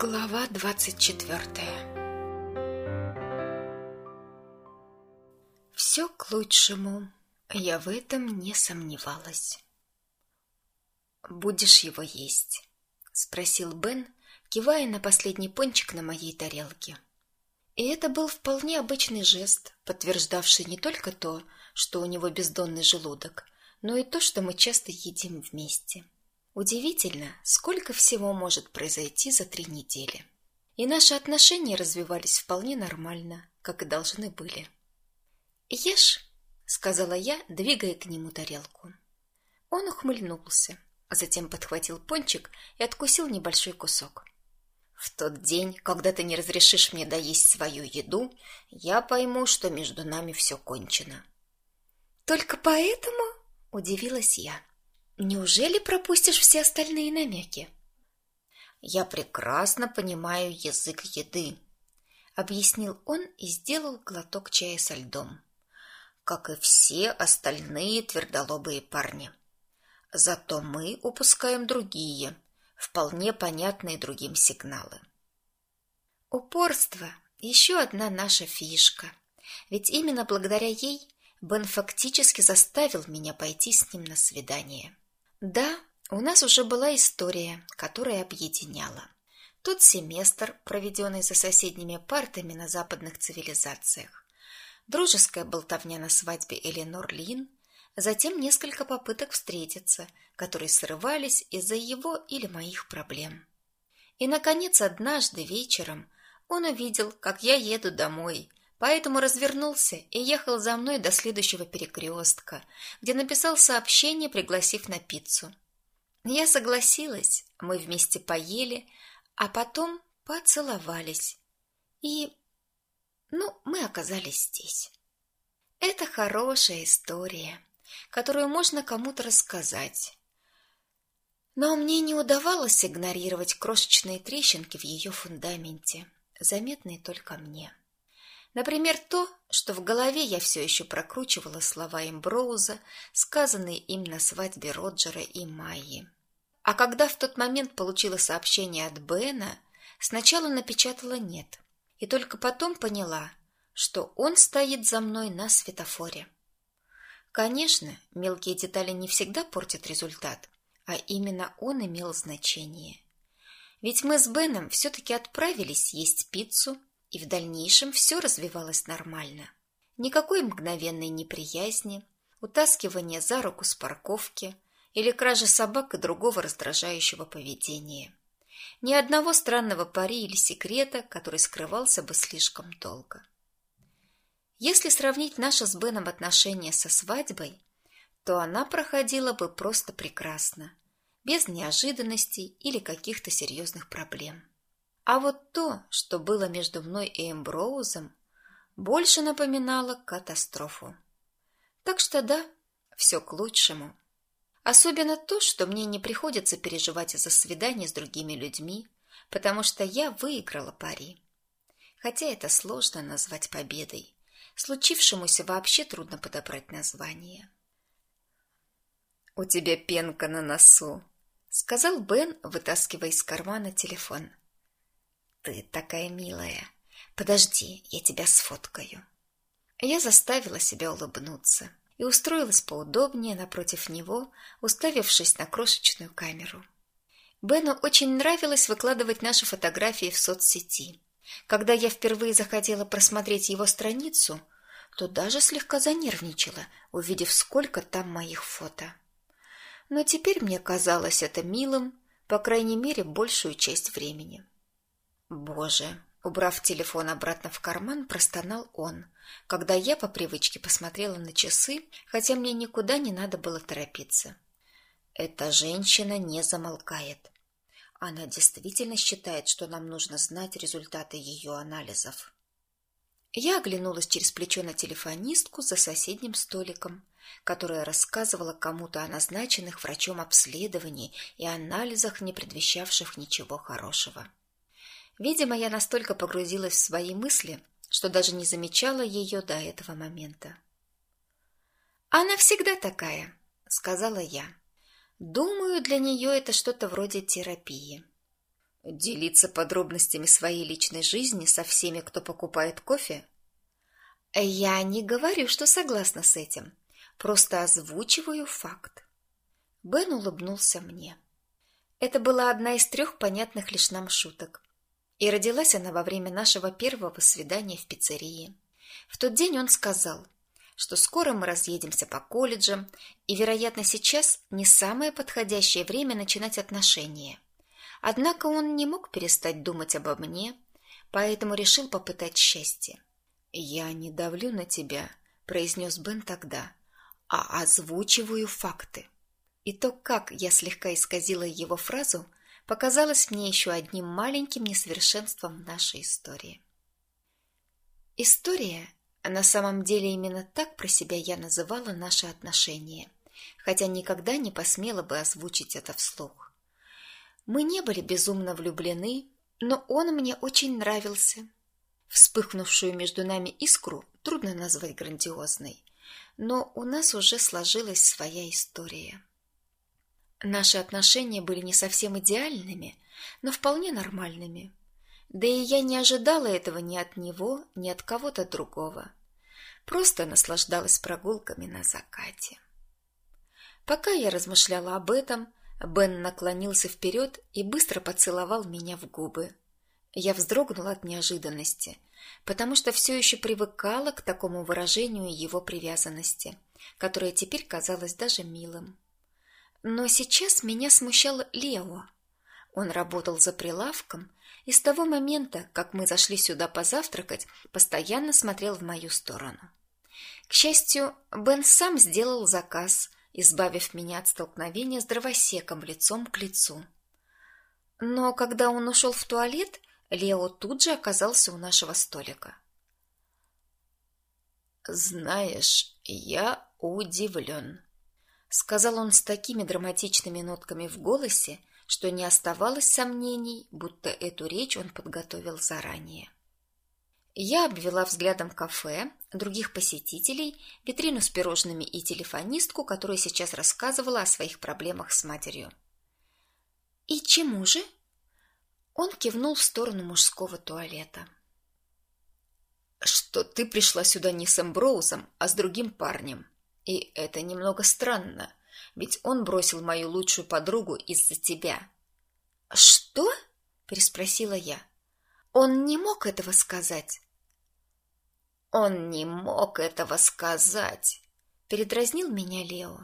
Глава двадцать четвертая Все к лучшему, я в этом не сомневалась. «Будешь его есть?» — спросил Бен, кивая на последний пончик на моей тарелке. И это был вполне обычный жест, подтверждавший не только то, что у него бездонный желудок, но и то, что мы часто едим вместе. Удивительно, сколько всего может произойти за три недели. И наши отношения развивались вполне нормально, как и должны были. «Ешь», — сказала я, двигая к нему тарелку. Он ухмыльнулся, а затем подхватил пончик и откусил небольшой кусок. «В тот день, когда ты не разрешишь мне доесть свою еду, я пойму, что между нами все кончено». «Только поэтому?» — удивилась я. Неужели пропустишь все остальные намеки? Я прекрасно понимаю язык еды, объяснил он и сделал глоток чая со льдом, как и все остальные твердолобые парни. Зато мы упускаем другие, вполне понятные другим сигналы. Упорство – еще одна наша фишка, ведь именно благодаря ей Бен фактически заставил меня пойти с ним на свидание. Да, у нас уже была история, которая объединяла. Тот семестр, проведенный за соседними партами на западных цивилизациях, дружеская болтовня на свадьбе Эленор Лин, затем несколько попыток встретиться, которые срывались из-за его или моих проблем. И, наконец, однажды вечером он увидел, как я еду домой, поэтому развернулся и ехал за мной до следующего перекрестка, где написал сообщение, пригласив на пиццу. Я согласилась, мы вместе поели, а потом поцеловались. И, ну, мы оказались здесь. Это хорошая история, которую можно кому-то рассказать. Но мне не удавалось игнорировать крошечные трещинки в ее фундаменте, заметные только мне. Например, то, что в голове я все еще прокручивала слова Эмброуза, сказанные им на свадьбе Роджера и Майи. А когда в тот момент получила сообщение от Бена, сначала напечатала «нет», и только потом поняла, что он стоит за мной на светофоре. Конечно, мелкие детали не всегда портят результат, а именно он имел значение. Ведь мы с Беном все-таки отправились есть пиццу и в дальнейшем все развивалось нормально. Никакой мгновенной неприязни, утаскивания за руку с парковки или кражи собак и другого раздражающего поведения. Ни одного странного пари или секрета, который скрывался бы слишком долго. Если сравнить наше с Беном отношения со свадьбой, то она проходила бы просто прекрасно, без неожиданностей или каких-то серьезных проблем. А вот то, что было между мной и Эмброузом, больше напоминало катастрофу. Так что да, все к лучшему. Особенно то, что мне не приходится переживать из-за свиданий с другими людьми, потому что я выиграла пари. Хотя это сложно назвать победой. Случившемуся вообще трудно подобрать название. «У тебя пенка на носу», — сказал Бен, вытаскивая из кармана телефон. Ты такая милая. Подожди, я тебя сфоткаю. Я заставила себя улыбнуться и устроилась поудобнее напротив него, уставившись на крошечную камеру. Бену очень нравилось выкладывать наши фотографии в соцсети. Когда я впервые захотела просмотреть его страницу, то даже слегка занервничала, увидев, сколько там моих фото. Но теперь мне казалось это милым, по крайней мере, большую часть времени. Боже, убрав телефон обратно в карман, простонал он, когда я по привычке посмотрела на часы, хотя мне никуда не надо было торопиться. Эта женщина не замолкает. Она действительно считает, что нам нужно знать результаты ее анализов. Я оглянулась через плечо на телефонистку за соседним столиком, которая рассказывала кому-то о назначенных врачом обследовании и анализах, не предвещавших ничего хорошего. Видимо, я настолько погрузилась в свои мысли, что даже не замечала ее до этого момента. «Она всегда такая», — сказала я. «Думаю, для нее это что-то вроде терапии». Делиться подробностями своей личной жизни со всеми, кто покупает кофе? Я не говорю, что согласна с этим. Просто озвучиваю факт. Бен улыбнулся мне. Это была одна из трех понятных лишь нам шуток. И родилась она во время нашего первого свидания в пиццерии. В тот день он сказал, что скоро мы разъедемся по колледжам, и, вероятно, сейчас не самое подходящее время начинать отношения. Однако он не мог перестать думать обо мне, поэтому решил попытать счастье. «Я не давлю на тебя», — произнес Бен тогда, — «а озвучиваю факты». И то, как я слегка исказила его фразу, показалось мне еще одним маленьким несовершенством в нашей истории. История, на самом деле именно так про себя я называла наши отношения, хотя никогда не посмела бы озвучить это вслух. Мы не были безумно влюблены, но он мне очень нравился. Вспыхнувшую между нами искру трудно назвать грандиозной, но у нас уже сложилась своя история. Наши отношения были не совсем идеальными, но вполне нормальными. Да и я не ожидала этого ни от него, ни от кого-то другого. Просто наслаждалась прогулками на закате. Пока я размышляла об этом, Бен наклонился вперед и быстро поцеловал меня в губы. Я вздрогнула от неожиданности, потому что все еще привыкала к такому выражению его привязанности, которое теперь казалось даже милым. Но сейчас меня смущал Лео. Он работал за прилавком и с того момента, как мы зашли сюда позавтракать, постоянно смотрел в мою сторону. К счастью, Бен сам сделал заказ, избавив меня от столкновения с дровосеком лицом к лицу. Но когда он ушел в туалет, Лео тут же оказался у нашего столика. «Знаешь, я удивлен», — сказал он с такими драматичными нотками в голосе, что не оставалось сомнений, будто эту речь он подготовил заранее. Я обвела взглядом кафе, других посетителей, витрину с пирожными и телефонистку, которая сейчас рассказывала о своих проблемах с матерью. «И чему же?» Он кивнул в сторону мужского туалета. «Что ты пришла сюда не с Эмброузом, а с другим парнем. И это немного странно ведь он бросил мою лучшую подругу из-за тебя. Что? переспросила я. Он не мог этого сказать. Он не мог этого сказать, передразнил меня Лео.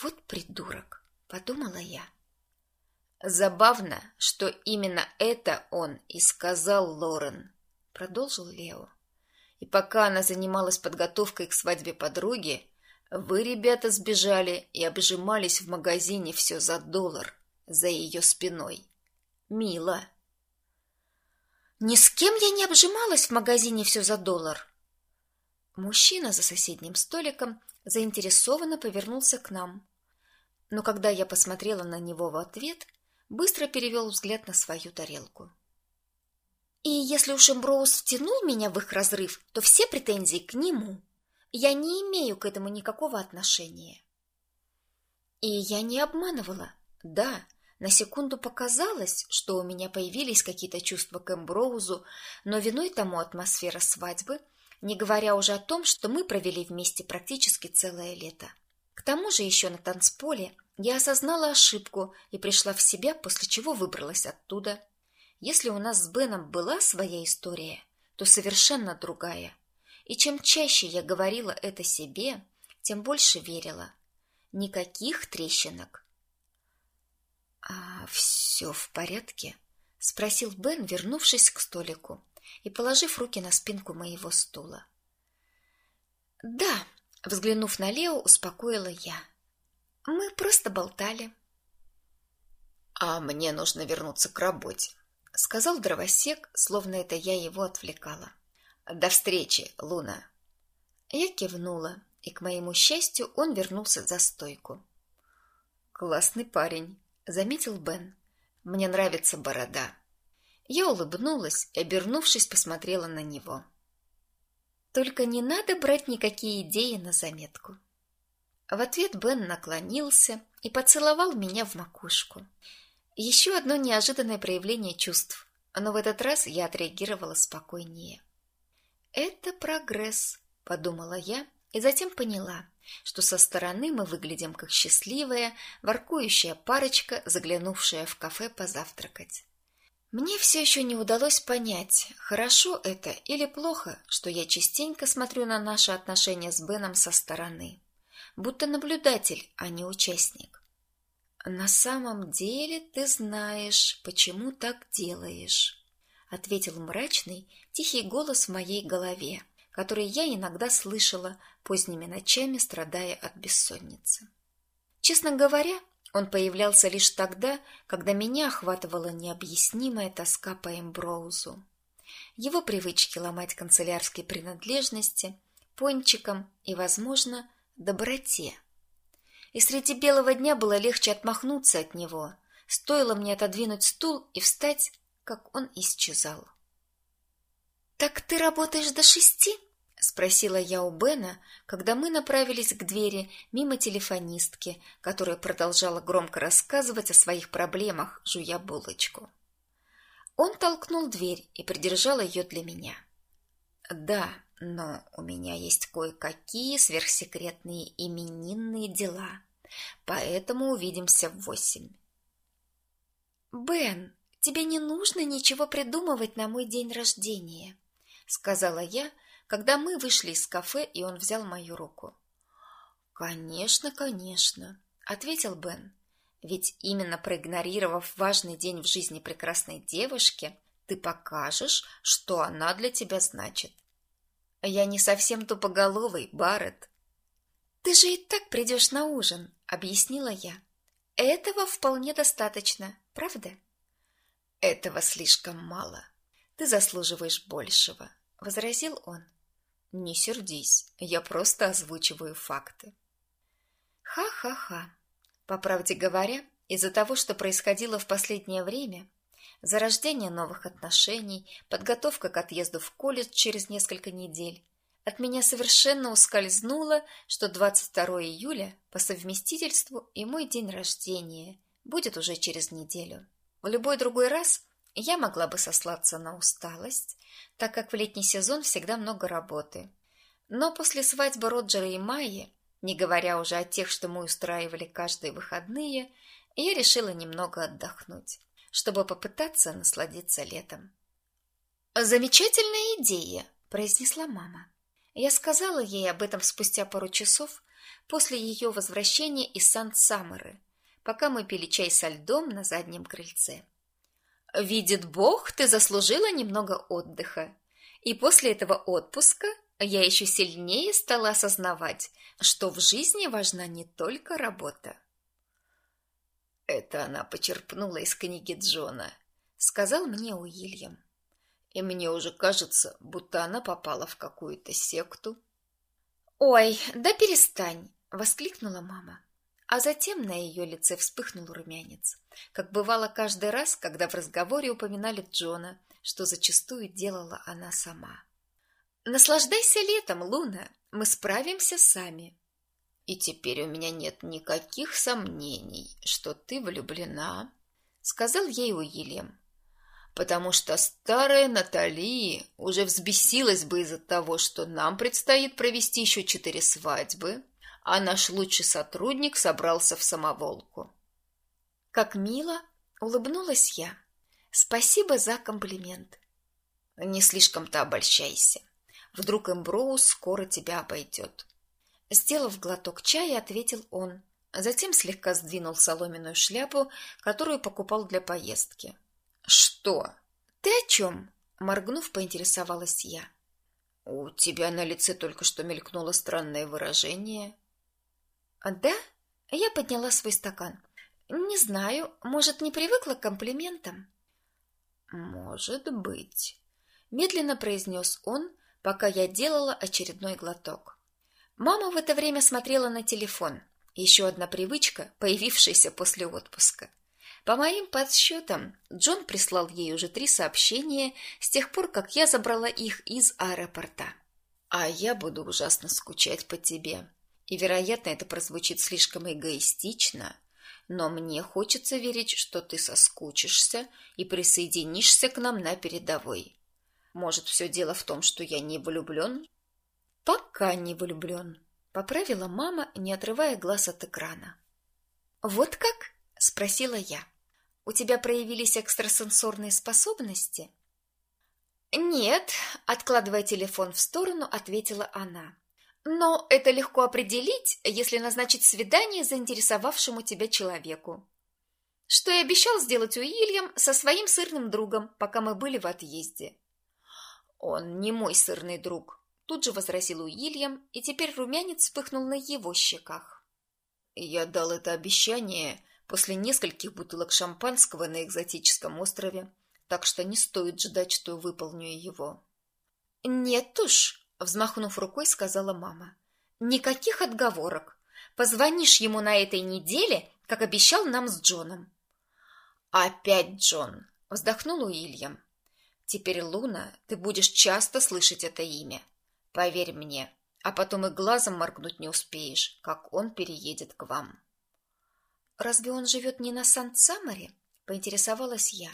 Вот придурок, подумала я. Забавно, что именно это он и сказал Лорен, продолжил Лео. И пока она занималась подготовкой к свадьбе подруги, вы, ребята, сбежали и обжимались в магазине все за доллар, за ее спиной. Мило. Ни с кем я не обжималась в магазине все за доллар. Мужчина за соседним столиком заинтересованно повернулся к нам. Но когда я посмотрела на него в ответ, быстро перевел взгляд на свою тарелку. И если уж Эмброуз втянул меня в их разрыв, то все претензии к нему. Я не имею к этому никакого отношения. И я не обманывала. Да, на секунду показалось, что у меня появились какие-то чувства к Эмброузу, но виной тому атмосфера свадьбы, не говоря уже о том, что мы провели вместе практически целое лето. К тому же еще на танцполе я осознала ошибку и пришла в себя, после чего выбралась оттуда. Если у нас с Беном была своя история, то совершенно другая – и чем чаще я говорила это себе, тем больше верила. Никаких трещинок. «А все в порядке?» — спросил Бен, вернувшись к столику и положив руки на спинку моего стула. «Да», — взглянув на Лео, успокоила я. «Мы просто болтали». «А мне нужно вернуться к работе», — сказал дровосек, словно это я его отвлекала. До встречи, Луна. Я кивнула, и к моему счастью, он вернулся за стойку. Классный парень, заметил Бен. Мне нравится борода. Я улыбнулась и, обернувшись, посмотрела на него. Только не надо брать никакие идеи на заметку. В ответ Бен наклонился и поцеловал меня в макушку. Еще одно неожиданное проявление чувств, но в этот раз я отреагировала спокойнее. «Это прогресс», — подумала я, и затем поняла, что со стороны мы выглядим как счастливая, воркующая парочка, заглянувшая в кафе позавтракать. Мне все еще не удалось понять, хорошо это или плохо, что я частенько смотрю на наши отношения с Беном со стороны, будто наблюдатель, а не участник. «На самом деле ты знаешь, почему так делаешь», — ответил мрачный, тихий голос в моей голове, который я иногда слышала поздними ночами, страдая от бессонницы. Честно говоря, он появлялся лишь тогда, когда меня охватывала необъяснимая тоска по Эмброузу. Его привычки ломать канцелярские принадлежности, пончикам и, возможно, доброте. И среди белого дня было легче отмахнуться от него. Стоило мне отодвинуть стул и встать, как он исчезал. «Так ты работаешь до шести?» спросила я у Бена, когда мы направились к двери мимо телефонистки, которая продолжала громко рассказывать о своих проблемах, жуя булочку. Он толкнул дверь и придержал ее для меня. Да, но у меня есть кое-какие сверхсекретные именинные дела, поэтому увидимся в восемь. Бен, тебе не нужно ничего придумывать на мой день рождения, сказала я, когда мы вышли из кафе, и он взял мою руку. «Конечно, конечно», — ответил Бен. «Ведь именно проигнорировав важный день в жизни прекрасной девушки, ты покажешь, что она для тебя значит». «Я не совсем тупоголовый, Барретт». «Ты же и так придешь на ужин», — объяснила я. «Этого вполне достаточно, правда?» «Этого слишком мало. Ты заслуживаешь большего», — возразил он. Не сердись, я просто озвучиваю факты. Ха-ха-ха. По правде говоря, из-за того, что происходило в последнее время, зарождение новых отношений, подготовка к отъезду в колледж через несколько недель, от меня совершенно ускользнуло, что 22 июля по совместительству и мой день рождения будет уже через неделю. В любой другой раз я могла бы сослаться на усталость, так как в летний сезон всегда много работы. Но после свадьбы Роджера и Майи, не говоря уже о тех, что мы устраивали каждые выходные, я решила немного отдохнуть, чтобы попытаться насладиться летом. «Замечательная идея!» – произнесла мама. Я сказала ей об этом спустя пару часов после ее возвращения из Сан-Саммеры, пока мы пили чай со льдом на заднем крыльце. Видит Бог, ты заслужила немного отдыха. И после этого отпуска я еще сильнее стала осознавать, что в жизни важна не только работа. Это она почерпнула из книги Джона, сказал мне Уильям. И мне уже кажется, будто она попала в какую-то секту. Ой, да перестань, воскликнула мама а затем на ее лице вспыхнул румянец, как бывало каждый раз, когда в разговоре упоминали Джона, что зачастую делала она сама. «Наслаждайся летом, Луна, мы справимся сами». «И теперь у меня нет никаких сомнений, что ты влюблена», — сказал ей Уильям, «потому что старая Натали уже взбесилась бы из-за того, что нам предстоит провести еще четыре свадьбы, а наш лучший сотрудник собрался в самоволку. Как мило улыбнулась я. Спасибо за комплимент. Не слишком-то обольщайся. Вдруг Эмброуз скоро тебя обойдет. Сделав глоток чая, ответил он. Затем слегка сдвинул соломенную шляпу, которую покупал для поездки. «Что? Ты о чем?» Моргнув, поинтересовалась я. «У тебя на лице только что мелькнуло странное выражение. «Да?» Я подняла свой стакан. «Не знаю, может, не привыкла к комплиментам?» «Может быть», — медленно произнес он, пока я делала очередной глоток. Мама в это время смотрела на телефон. Еще одна привычка, появившаяся после отпуска. По моим подсчетам, Джон прислал ей уже три сообщения с тех пор, как я забрала их из аэропорта. «А я буду ужасно скучать по тебе», и, вероятно, это прозвучит слишком эгоистично, но мне хочется верить, что ты соскучишься и присоединишься к нам на передовой. Может, все дело в том, что я не влюблен? Пока не влюблен, поправила мама, не отрывая глаз от экрана. Вот как? спросила я. У тебя проявились экстрасенсорные способности? Нет, откладывая телефон в сторону, ответила она. Но это легко определить, если назначить свидание заинтересовавшему тебя человеку. Что и обещал сделать Уильям со своим сырным другом, пока мы были в отъезде. Он не мой сырный друг, тут же возразил Уильям, и теперь румянец вспыхнул на его щеках. Я дал это обещание после нескольких бутылок шампанского на экзотическом острове, так что не стоит ждать, что выполню его. Нет уж, Взмахнув рукой, сказала мама. Никаких отговорок. Позвонишь ему на этой неделе, как обещал нам с Джоном. Опять Джон, вздохнул Уильям. Теперь, Луна, ты будешь часто слышать это имя. Поверь мне, а потом и глазом моргнуть не успеешь, как он переедет к вам. Разве он живет не на Сан-Самаре? Поинтересовалась я.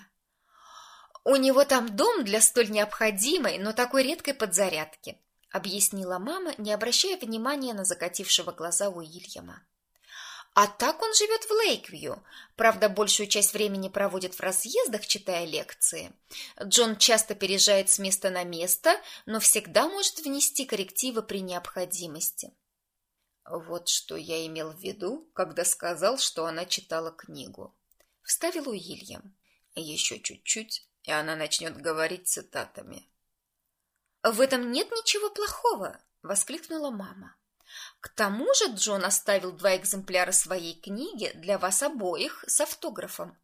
У него там дом для столь необходимой, но такой редкой подзарядки объяснила мама, не обращая внимания на закатившего глаза Уильяма. А так он живет в Лейквью. Правда, большую часть времени проводит в разъездах, читая лекции. Джон часто переезжает с места на место, но всегда может внести коррективы при необходимости. Вот что я имел в виду, когда сказал, что она читала книгу. Вставил Уильям. Еще чуть-чуть, и она начнет говорить цитатами. В этом нет ничего плохого, воскликнула мама. К тому же Джон оставил два экземпляра своей книги для вас обоих с автографом.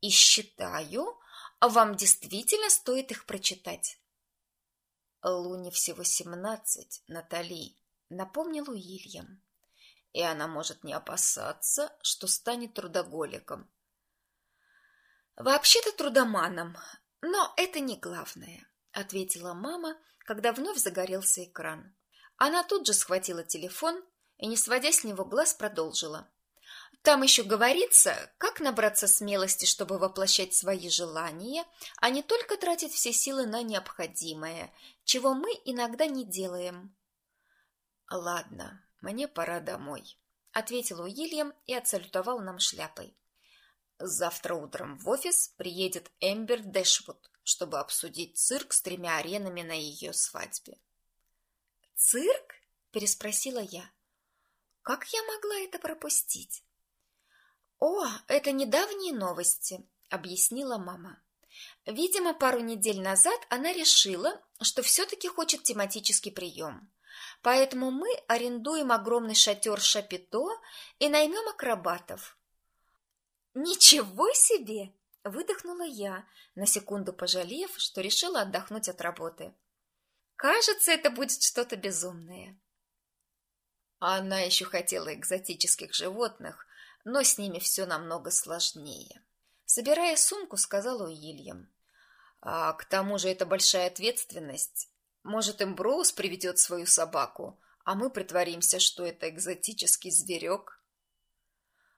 И считаю, вам действительно стоит их прочитать. Луне всего семнадцать, Натали, напомнил Уильям. И она может не опасаться, что станет трудоголиком. Вообще-то трудоманом, но это не главное, ответила мама когда вновь загорелся экран. Она тут же схватила телефон и, не сводя с него глаз, продолжила. Там еще говорится, как набраться смелости, чтобы воплощать свои желания, а не только тратить все силы на необходимое, чего мы иногда не делаем. Ладно, мне пора домой, ответил Уильям и отсалютовал нам шляпой. Завтра утром в офис приедет Эмбер Дэшвуд чтобы обсудить цирк с тремя аренами на ее свадьбе. «Цирк?» – переспросила я. «Как я могла это пропустить?» «О, это недавние новости», – объяснила мама. Видимо, пару недель назад она решила, что все-таки хочет тематический прием. Поэтому мы арендуем огромный шатер Шапито и наймем акробатов. «Ничего себе!» Выдохнула я, на секунду пожалев, что решила отдохнуть от работы. Кажется, это будет что-то безумное. Она еще хотела экзотических животных, но с ними все намного сложнее. Собирая сумку, сказала Уильям. А к тому же это большая ответственность. Может, Эмброуз приведет свою собаку, а мы притворимся, что это экзотический зверек.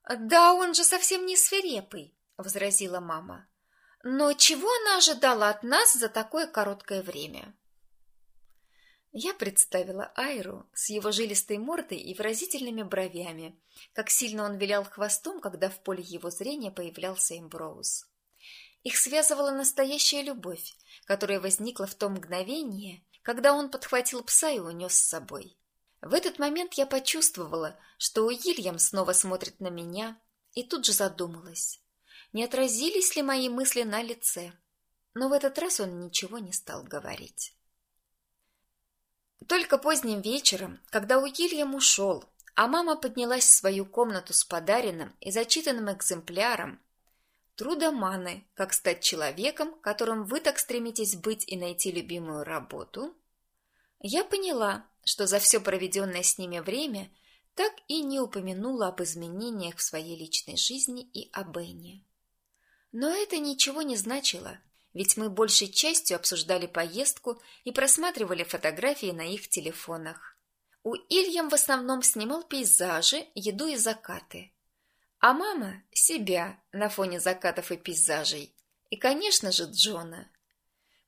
Да, он же совсем не свирепый, возразила мама. Но чего она ожидала от нас за такое короткое время? Я представила Айру с его жилистой мордой и выразительными бровями, как сильно он вилял хвостом, когда в поле его зрения появлялся Эмброуз. Их связывала настоящая любовь, которая возникла в то мгновение, когда он подхватил пса и унес с собой. В этот момент я почувствовала, что Уильям снова смотрит на меня, и тут же задумалась не отразились ли мои мысли на лице. Но в этот раз он ничего не стал говорить. Только поздним вечером, когда Уильям ушел, а мама поднялась в свою комнату с подаренным и зачитанным экземпляром труда Маны «Как стать человеком, которым вы так стремитесь быть и найти любимую работу», я поняла, что за все проведенное с ними время так и не упомянула об изменениях в своей личной жизни и об Энне. Но это ничего не значило, ведь мы большей частью обсуждали поездку и просматривали фотографии на их телефонах. У Ильям в основном снимал пейзажи, еду и закаты. а мама – себя на фоне закатов и пейзажей. И, конечно же, Джона.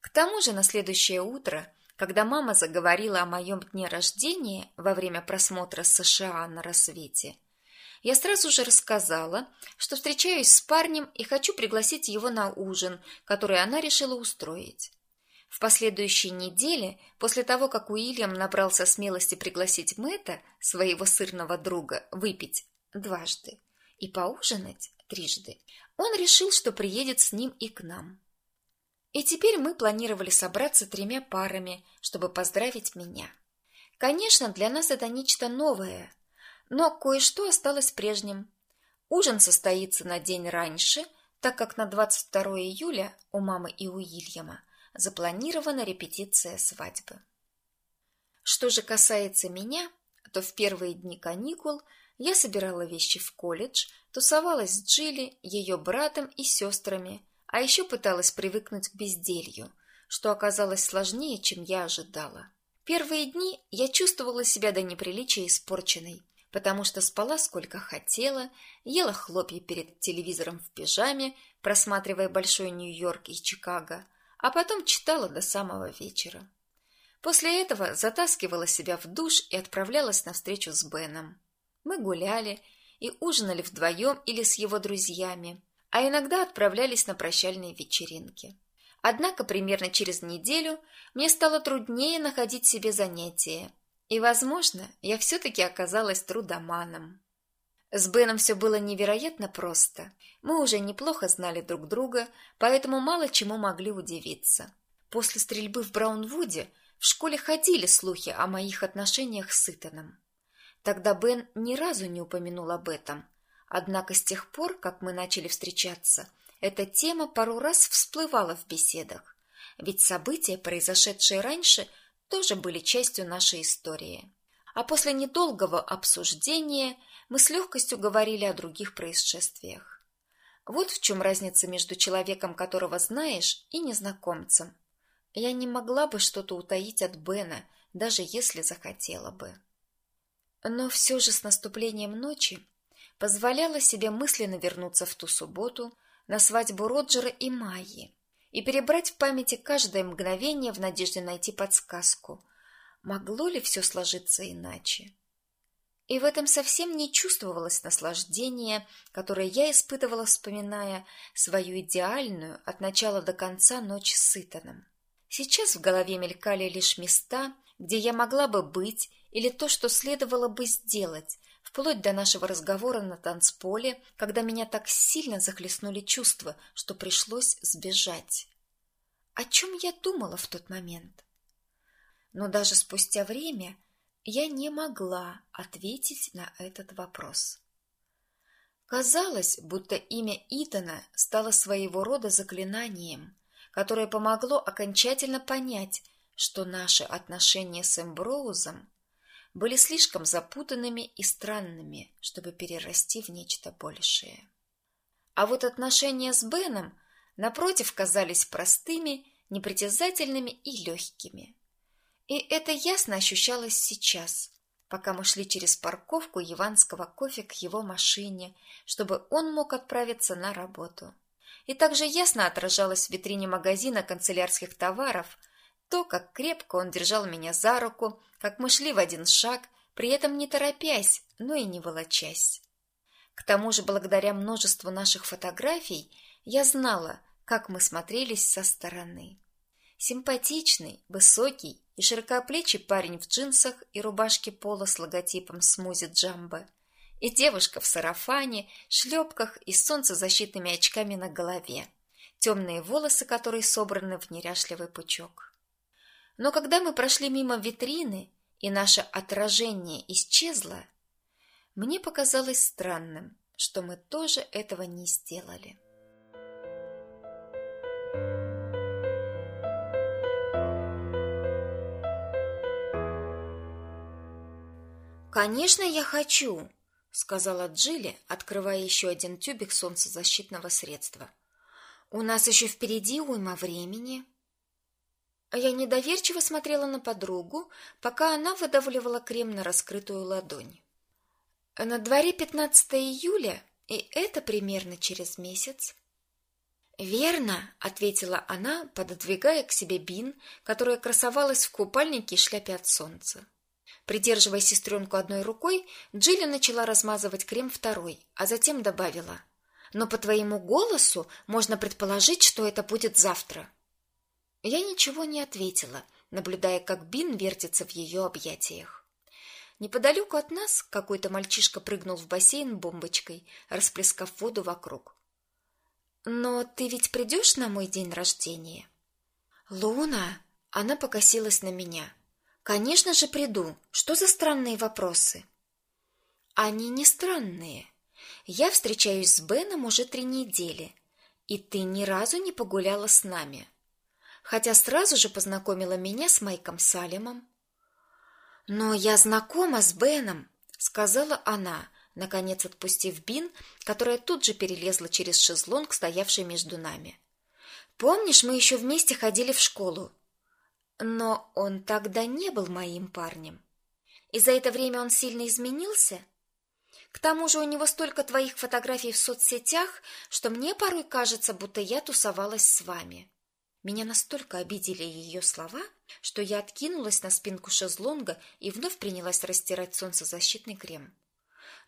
К тому же на следующее утро, когда мама заговорила о моем дне рождения во время просмотра США на рассвете, я сразу же рассказала, что встречаюсь с парнем и хочу пригласить его на ужин, который она решила устроить. В последующей неделе, после того, как Уильям набрался смелости пригласить Мэтта, своего сырного друга, выпить дважды и поужинать трижды, он решил, что приедет с ним и к нам. И теперь мы планировали собраться тремя парами, чтобы поздравить меня. Конечно, для нас это нечто новое, но кое-что осталось прежним. Ужин состоится на день раньше, так как на 22 июля у мамы и у Уильяма запланирована репетиция свадьбы. Что же касается меня, то в первые дни каникул я собирала вещи в колледж, тусовалась с Джилли, ее братом и сестрами, а еще пыталась привыкнуть к безделью, что оказалось сложнее, чем я ожидала. Первые дни я чувствовала себя до неприличия испорченной, потому что спала сколько хотела, ела хлопья перед телевизором в пижаме, просматривая Большой Нью-Йорк и Чикаго, а потом читала до самого вечера. После этого затаскивала себя в душ и отправлялась на встречу с Беном. Мы гуляли и ужинали вдвоем или с его друзьями, а иногда отправлялись на прощальные вечеринки. Однако примерно через неделю мне стало труднее находить себе занятия, и, возможно, я все-таки оказалась трудоманом. С Беном все было невероятно просто. Мы уже неплохо знали друг друга, поэтому мало чему могли удивиться. После стрельбы в Браунвуде в школе ходили слухи о моих отношениях с Итаном. Тогда Бен ни разу не упомянул об этом. Однако с тех пор, как мы начали встречаться, эта тема пару раз всплывала в беседах. Ведь события, произошедшие раньше, тоже были частью нашей истории. А после недолгого обсуждения – мы с легкостью говорили о других происшествиях. Вот в чем разница между человеком, которого знаешь, и незнакомцем. Я не могла бы что-то утаить от Бена, даже если захотела бы. Но все же с наступлением ночи позволяла себе мысленно вернуться в ту субботу на свадьбу Роджера и Майи и перебрать в памяти каждое мгновение в надежде найти подсказку. Могло ли все сложиться иначе? И в этом совсем не чувствовалось наслаждения, которое я испытывала, вспоминая свою идеальную от начала до конца ночь с Итаном. Сейчас в голове мелькали лишь места, где я могла бы быть, или то, что следовало бы сделать, вплоть до нашего разговора на танцполе, когда меня так сильно захлестнули чувства, что пришлось сбежать. О чем я думала в тот момент? Но даже спустя время я не могла ответить на этот вопрос. Казалось, будто имя Итана стало своего рода заклинанием, которое помогло окончательно понять, что наши отношения с Эмброузом были слишком запутанными и странными, чтобы перерасти в нечто большее. А вот отношения с Беном, напротив, казались простыми, непритязательными и легкими. И это ясно ощущалось сейчас, пока мы шли через парковку Иванского кофе к его машине, чтобы он мог отправиться на работу. И также ясно отражалось в витрине магазина канцелярских товаров то, как крепко он держал меня за руку, как мы шли в один шаг, при этом не торопясь, но и не волочась. К тому же, благодаря множеству наших фотографий, я знала, как мы смотрелись со стороны. Симпатичный, высокий и широкоплечий парень в джинсах и рубашке пола с логотипом смузи Джамбо, и девушка в сарафане, шлепках и солнцезащитными очками на голове, темные волосы которые собраны в неряшливый пучок. Но когда мы прошли мимо витрины, и наше отражение исчезло, мне показалось странным, что мы тоже этого не сделали. «Конечно, я хочу», — сказала Джилли, открывая еще один тюбик солнцезащитного средства. «У нас еще впереди уйма времени». А я недоверчиво смотрела на подругу, пока она выдавливала крем на раскрытую ладонь. На дворе 15 июля, И это примерно через месяц. Верно, ответила она, пододвигая к себе Бин, которая красовалась в купальнике и шляпе от солнца. Придерживая сестренку одной рукой, Джилли начала размазывать крем второй, а затем добавила: "Но по твоему голосу можно предположить, что это будет завтра". Я ничего не ответила, наблюдая, как Бин вертится в ее объятиях. Неподалеку от нас какой-то мальчишка прыгнул в бассейн бомбочкой, расплескав воду вокруг. Но ты ведь придешь на мой день рождения? Луна, она покосилась на меня. Конечно же приду. Что за странные вопросы? Они не странные. Я встречаюсь с Беном уже три недели, и ты ни разу не погуляла с нами. Хотя сразу же познакомила меня с Майком Салемом. Но я знакома с Беном, сказала она, наконец отпустив Бин, которая тут же перелезла через шезлонг, стоявший между нами. Помнишь, мы еще вместе ходили в школу? Но он тогда не был моим парнем. И за это время он сильно изменился. К тому же у него столько твоих фотографий в соцсетях, что мне порой кажется, будто я тусовалась с вами. Меня настолько обидели ее слова, что я откинулась на спинку шезлонга и вновь принялась растирать солнцезащитный крем.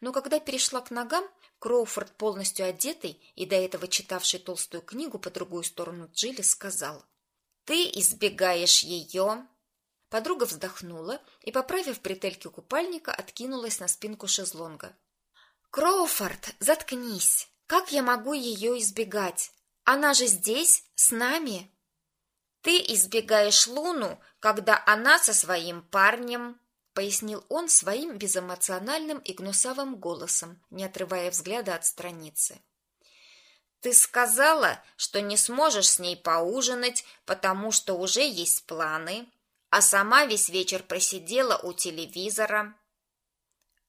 Но когда перешла к ногам, Кроуфорд, полностью одетый и до этого читавший толстую книгу по другую сторону Джилли, сказал: "Ты избегаешь ее?» Подруга вздохнула и, поправив бретельки купальника, откинулась на спинку шезлонга. Кроуфорд, заткнись. Как я могу ее избегать? Она же здесь, с нами. Ты избегаешь Луну, когда она со своим парнем пояснил он своим безэмоциональным и гнусавым голосом, не отрывая взгляда от страницы. Ты сказала, что не сможешь с ней поужинать, потому что уже есть планы, а сама весь вечер просидела у телевизора.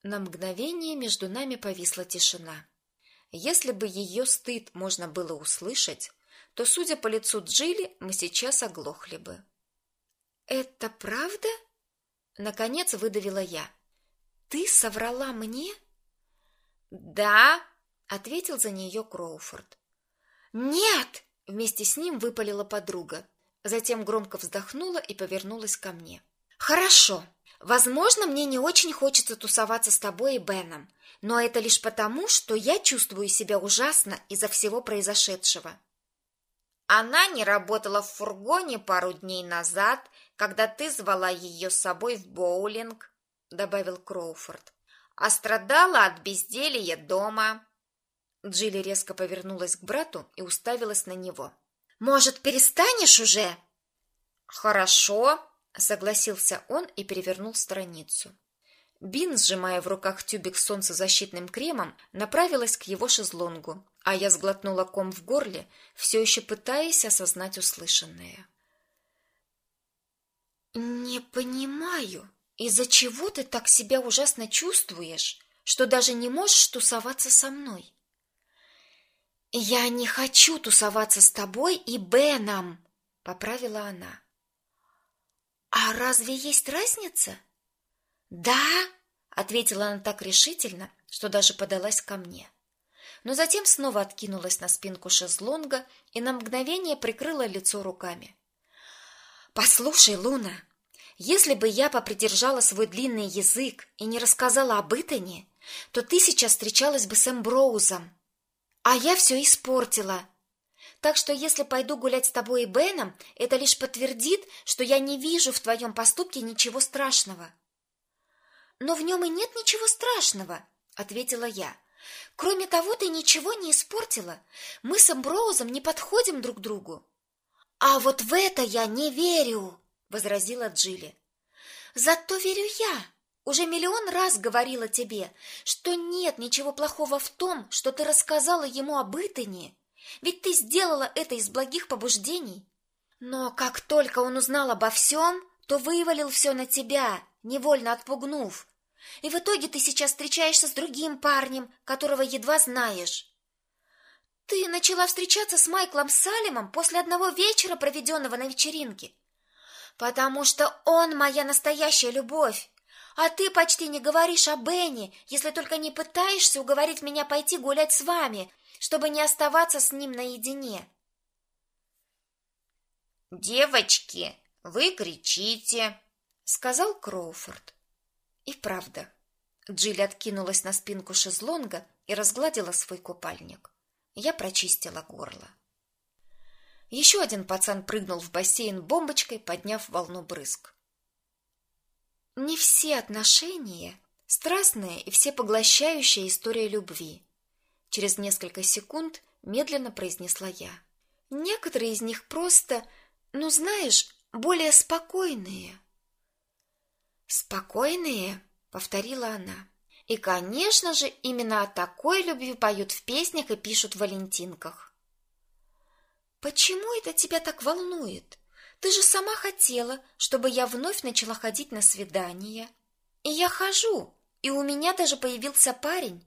На мгновение между нами повисла тишина. Если бы ее стыд можно было услышать, то, судя по лицу Джилли, мы сейчас оглохли бы. Это правда? Наконец выдавила я. Ты соврала мне? Да, ответил за нее Кроуфорд. Нет, вместе с ним выпалила подруга. Затем громко вздохнула и повернулась ко мне. Хорошо. Возможно, мне не очень хочется тусоваться с тобой и Беном, но это лишь потому, что я чувствую себя ужасно из-за всего произошедшего. Она не работала в фургоне пару дней назад когда ты звала ее с собой в боулинг, добавил Кроуфорд. А страдала от безделья дома. Джилли резко повернулась к брату и уставилась на него. Может, перестанешь уже? Хорошо, согласился он и перевернул страницу. Бин, сжимая в руках тюбик солнцезащитным кремом, направилась к его шезлонгу, а я сглотнула ком в горле, все еще пытаясь осознать услышанное. Не понимаю, из-за чего ты так себя ужасно чувствуешь, что даже не можешь тусоваться со мной? Я не хочу тусоваться с тобой и Беном, поправила она. А разве есть разница? Да, ответила она так решительно, что даже подалась ко мне. Но затем снова откинулась на спинку шезлонга и на мгновение прикрыла лицо руками. Послушай, Луна, если бы я попридержала свой длинный язык и не рассказала об Итане, то ты сейчас встречалась бы с Эмброузом. А я все испортила. Так что если пойду гулять с тобой и Беном, это лишь подтвердит, что я не вижу в твоем поступке ничего страшного. Но в нем и нет ничего страшного, ответила я. Кроме того, ты ничего не испортила. Мы с Эмброузом не подходим друг другу. А вот в это я не верю, возразила Джилли. Зато верю я. Уже миллион раз говорила тебе, что нет ничего плохого в том, что ты рассказала ему об Итане. Ведь ты сделала это из благих побуждений. Но как только он узнал обо всем, то вывалил все на тебя, невольно отпугнув. И в итоге ты сейчас встречаешься с другим парнем, которого едва знаешь. Ты начала встречаться с Майклом Салимом после одного вечера, проведенного на вечеринке. Потому что он моя настоящая любовь. А ты почти не говоришь о Бенни, если только не пытаешься уговорить меня пойти гулять с вами, чтобы не оставаться с ним наедине. Девочки, вы кричите, сказал Кроуфорд. И правда. Джилли откинулась на спинку шезлонга и разгладила свой купальник. Я прочистила горло. Еще один пацан прыгнул в бассейн бомбочкой, подняв волну брызг. Не все отношения – страстная и всепоглощающая история любви. Через несколько секунд медленно произнесла я. Некоторые из них просто, ну знаешь, более спокойные. Спокойные, повторила она. И, конечно же, именно о такой любви поют в песнях и пишут в валентинках. Почему это тебя так волнует? Ты же сама хотела, чтобы я вновь начала ходить на свидания. И я хожу, и у меня даже появился парень.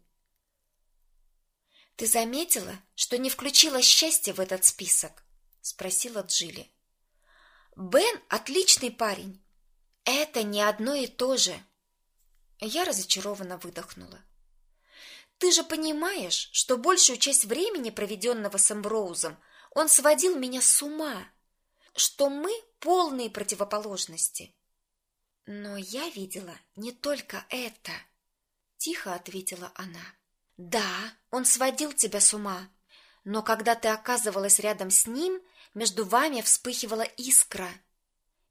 Ты заметила, что не включила счастье в этот список? спросила Джилли. Бен отличный парень. Это не одно и то же. Я разочарованно выдохнула. Ты же понимаешь, что большую часть времени, проведенного с Эмброузом, он сводил меня с ума что мы полные противоположности. Но я видела не только это, тихо ответила она. Да, он сводил тебя с ума, но когда ты оказывалась рядом с ним, между вами вспыхивала искра,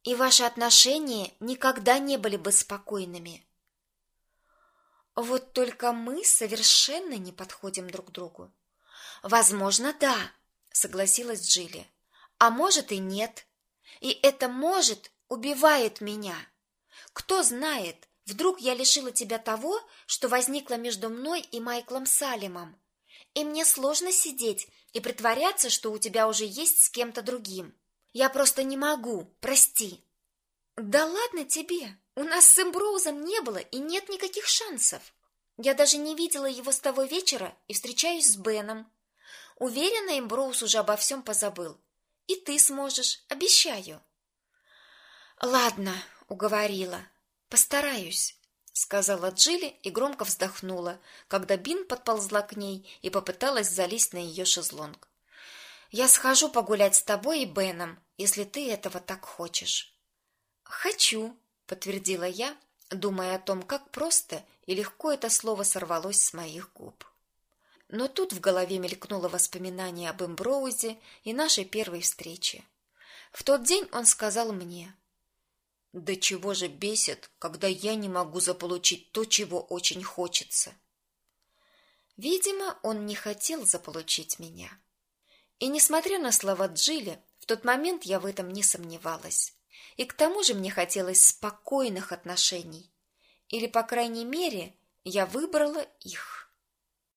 и ваши отношения никогда не были бы спокойными. Вот только мы совершенно не подходим друг другу. Возможно, да, согласилась Джилли. А может и нет. И это может убивает меня. Кто знает, вдруг я лишила тебя того, что возникло между мной и Майклом Салимом. И мне сложно сидеть и притворяться, что у тебя уже есть с кем-то другим. Я просто не могу, прости. Да ладно тебе. У нас с Эмброузом не было и нет никаких шансов. Я даже не видела его с того вечера и встречаюсь с Беном. Уверена, Эмброуз уже обо всем позабыл. И ты сможешь, обещаю. Ладно, уговорила. Постараюсь, сказала Джилли и громко вздохнула, когда Бин подползла к ней и попыталась залезть на ее шезлонг. Я схожу погулять с тобой и Беном, если ты этого так хочешь. Хочу, подтвердила я, думая о том, как просто и легко это слово сорвалось с моих губ. Но тут в голове мелькнуло воспоминание об Эмброузе и нашей первой встрече. В тот день он сказал мне: "Да чего же бесит, когда я не могу заполучить то, чего очень хочется". Видимо, он не хотел заполучить меня. И несмотря на слова Джилли, тот момент я в этом не сомневалась. И к тому же мне хотелось спокойных отношений. Или, по крайней мере, я выбрала их.